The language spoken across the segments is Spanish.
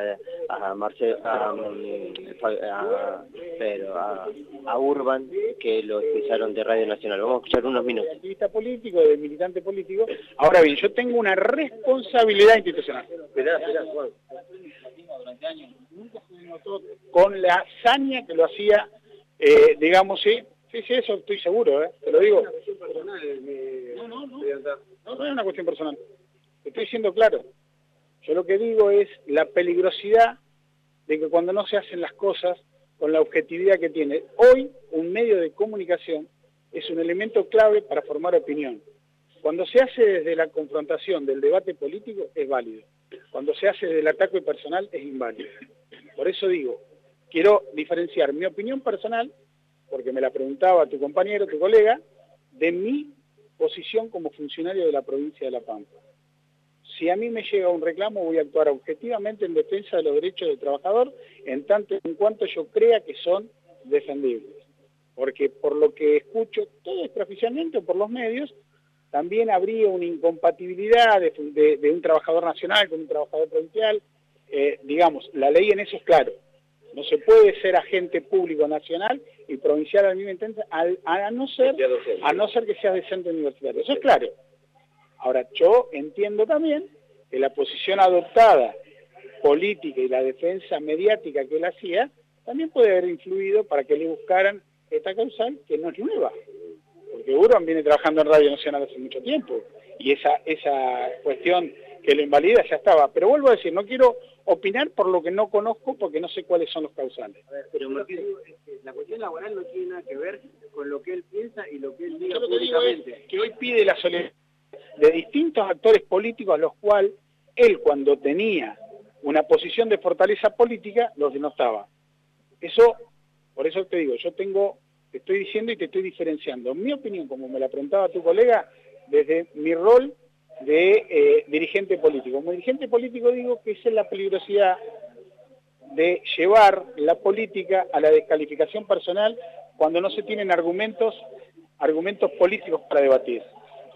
a, a Marcelo, a, pero a, Urban, que lo escucharon de Radio Nacional. Vamos a escuchar unos minutos. De activista político, de militante político. Ahora bien, yo tengo una responsabilidad institucional. Esperá, esperá, Juan. Durante años nunca se notó con la hazaña que lo hacía, eh, digamos, sí, sí, sí, eso estoy seguro, ¿eh? te lo digo. No, no, no, no, no es una cuestión personal. Estoy siendo claro. Yo lo que digo es la peligrosidad de que cuando no se hacen las cosas con la objetividad que tiene. Hoy un medio de comunicación es un elemento clave para formar opinión. Cuando se hace desde la confrontación del debate político es válido. Cuando se hace desde el ataque personal es inválido. Por eso digo, quiero diferenciar mi opinión personal, porque me la preguntaba tu compañero, tu colega, de mi posición como funcionario de la provincia de La Pampa si a mí me llega un reclamo voy a actuar objetivamente en defensa de los derechos del trabajador en tanto en cuanto yo crea que son defendibles. Porque por lo que escucho todo extraoficialmente o por los medios, también habría una incompatibilidad de, un trabajador nacional con un trabajador provincial. Eh, digamos, la ley en eso es claro. No se puede ser agente público nacional y provincial al mismo tiempo, a, no ser, a no ser que sea decente universitario. Eso es claro. Ahora, yo entiendo también que la posición adoptada política y la defensa mediática que él hacía también puede haber influido para que le buscaran esta causal que no es nueva. Porque Urban viene trabajando en Radio Nacional hace mucho tiempo y esa, esa cuestión que lo invalida ya estaba. Pero vuelvo a decir, no quiero opinar por lo que no conozco porque no sé cuáles son los causales. A ver, pero lo que digo es que la cuestión laboral no tiene nada que ver con lo que él piensa y lo que él diga Yo lo que digo es que hoy pide la solidaridad de distintos actores políticos a los cuales él cuando tenía una posición de fortaleza política los denostaba. Eso, por eso te digo, yo tengo, te estoy diciendo y te estoy diferenciando. Mi opinión, como me la preguntaba tu colega, desde mi rol de eh, dirigente político. Como dirigente político digo que esa es la peligrosidad de llevar la política a la descalificación personal cuando no se tienen argumentos, argumentos políticos para debatir.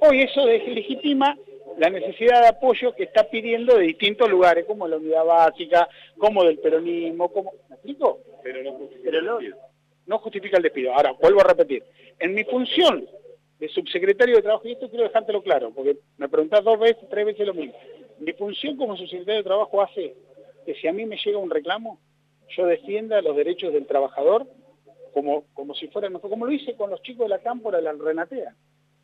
Hoy eso legitima la necesidad de apoyo que está pidiendo de distintos lugares, como la unidad básica, como del peronismo, como... ¿Me explico? Pero no justifica, el, despido. No justifica el despido. Ahora, vuelvo a repetir. En mi función de subsecretario de Trabajo, y esto quiero dejártelo claro, porque me preguntás dos veces, tres veces lo mismo. Mi función como subsecretario de Trabajo hace que si a mí me llega un reclamo, yo defienda los derechos del trabajador como, como si fuera como lo hice con los chicos de la cámpora de la Renatea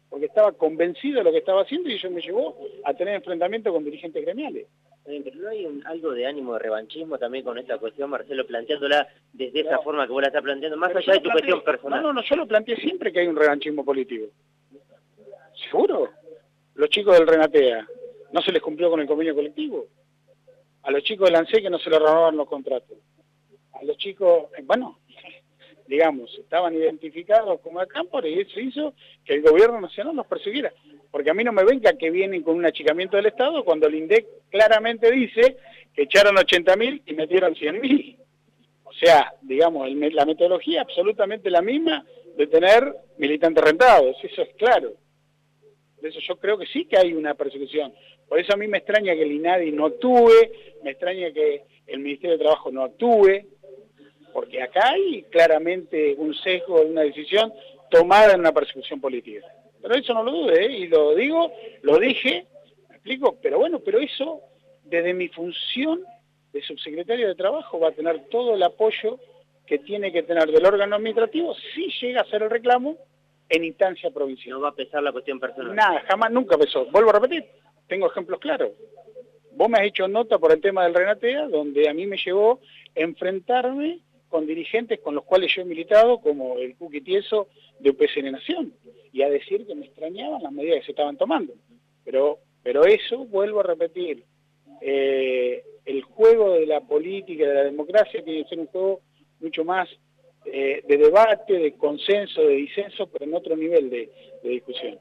porque estaba convencido de lo que estaba haciendo y eso me llevó a tener enfrentamiento con dirigentes gremiales. Pero no hay algo de ánimo de revanchismo también con esta cuestión, Marcelo, planteándola desde esa forma que vos la estás planteando, más allá de tu cuestión personal. No, no, no, yo lo planteé siempre que hay un revanchismo político. ¿Seguro? Los chicos del Renatea, ¿no se les cumplió con el convenio colectivo? A los chicos del ANSE que no se les renovaron los contratos. A los chicos, eh, bueno, digamos, estaban identificados como acámpor y eso hizo que el gobierno nacional los persiguiera. Porque a mí no me venga que vienen con un achicamiento del Estado cuando el INDEC claramente dice que echaron 80.000 y metieron 100.000. O sea, digamos, la metodología absolutamente la misma de tener militantes rentados, eso es claro. De eso yo creo que sí que hay una persecución. Por eso a mí me extraña que el INADI no actúe, me extraña que el Ministerio de Trabajo no actúe, porque acá hay claramente un sesgo de una decisión tomada en una persecución política. Pero eso no lo dude, ¿eh? y lo digo, lo dije, ¿me explico? Pero bueno, pero eso, desde mi función de subsecretario de Trabajo, va a tener todo el apoyo que tiene que tener del órgano administrativo si llega a ser el reclamo en instancia provincial. No va a pesar la cuestión personal. Nada, jamás, nunca pesó. Vuelvo a repetir, tengo ejemplos claros. Vos me has hecho nota por el tema del Renatea, donde a mí me llevó enfrentarme con dirigentes con los cuales yo he militado, como el Cuqui Tieso de UPCN Nación, y a decir que me extrañaban las medidas que se estaban tomando. Pero, pero eso, vuelvo a repetir, eh, el juego de la política, de la democracia, tiene que ser un juego mucho más eh, de debate, de consenso, de disenso, pero en otro nivel de discusión.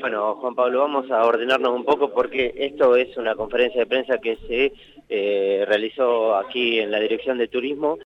Bueno, Juan Pablo, vamos a ordenarnos un poco porque esto es una conferencia de prensa que se eh, realizó aquí en la Dirección de Turismo